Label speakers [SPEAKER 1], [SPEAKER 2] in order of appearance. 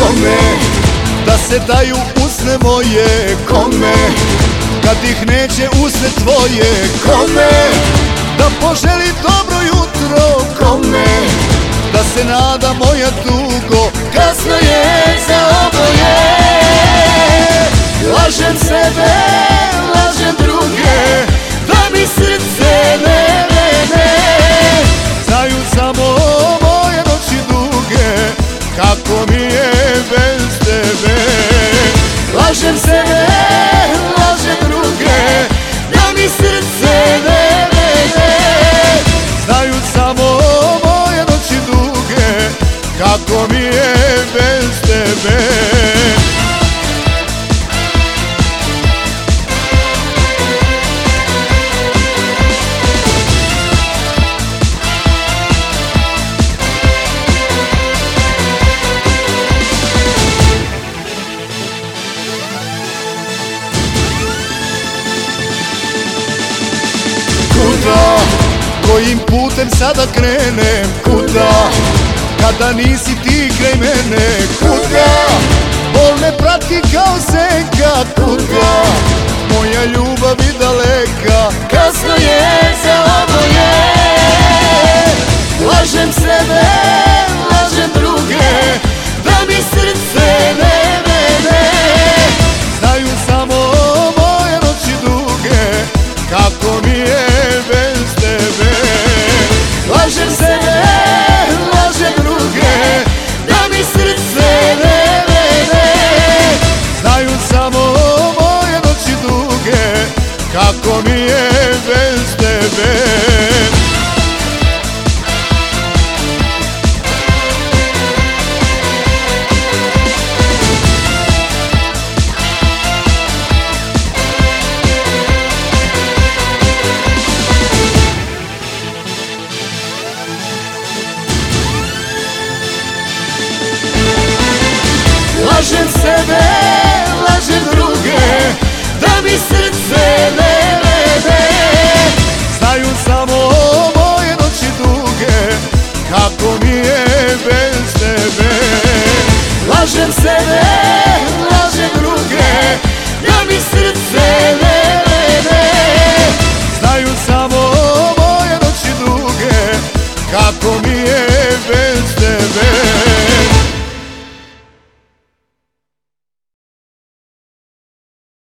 [SPEAKER 1] kome Da se daju usne moje Kome Kad ih neće usne tvoje Kome Da poželi dobro jutro Kome Da se nada moja dugo Kasno je za oboje. Lažem sebe, lažem druge Da mi srce ne vene Znaju samo moje noći duge Kako mi je Lažem Kuda, kojim putem sada krenem Kuda, kada nisi ti kraj mene Kuda, bol me prati kao senka Kuda, bez tebe Lažem sebe, Kako mi je bez tebe. Lažem sebe,